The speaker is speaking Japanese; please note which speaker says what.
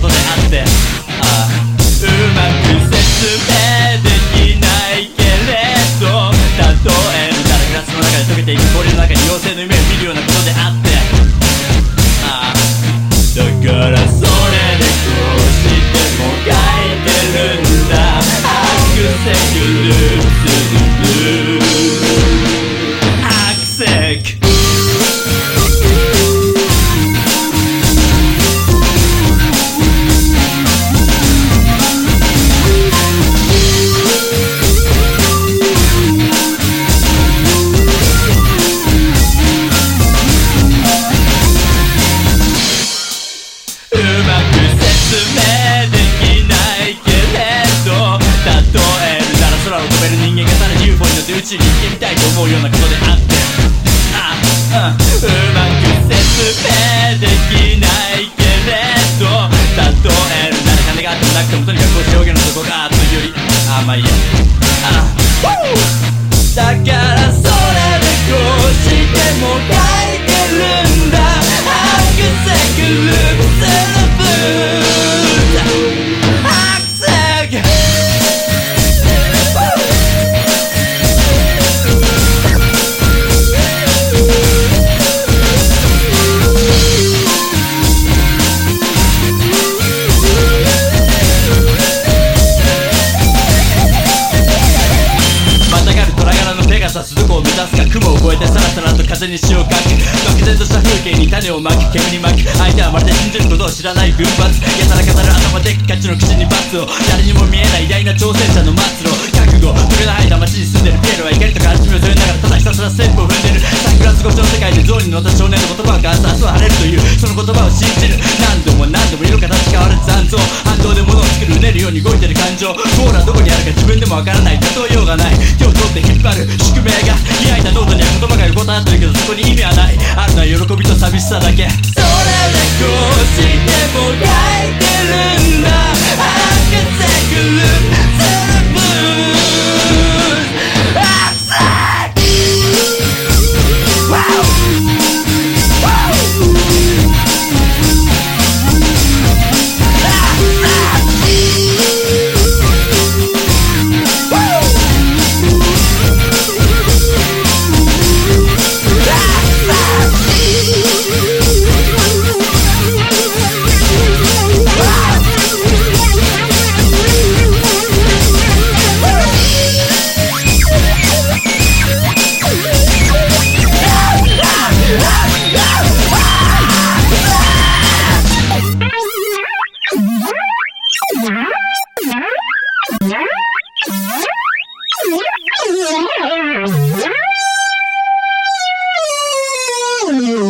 Speaker 1: ことであって。り柄のペガサスどこを目指すか雲を越えてさらさらと風に詩を書く漠然とした風景に種をまく煙に巻く相手はまるで信じることを知らない群発やたら語る頭でっかちの口に罰を誰にも見えない偉大な挑戦者の末路覚悟鳥の生えた街に住んでるピエロは怒りとか味を添えながらただひたすらステップを踏んでるサングラス越しの世界で象に乗った少年の言葉が明日は晴れるというその言葉を信じる何度も何度も色形変わる残像反動で物を作るうねるように動いてる感情ゴールはどこにあるか自分でもわからない。例えようがない。手を取って引っ張言葉が横たわってるけどそこに意味はない。あるのは喜びと寂しさだけ。それでこうして Yeah.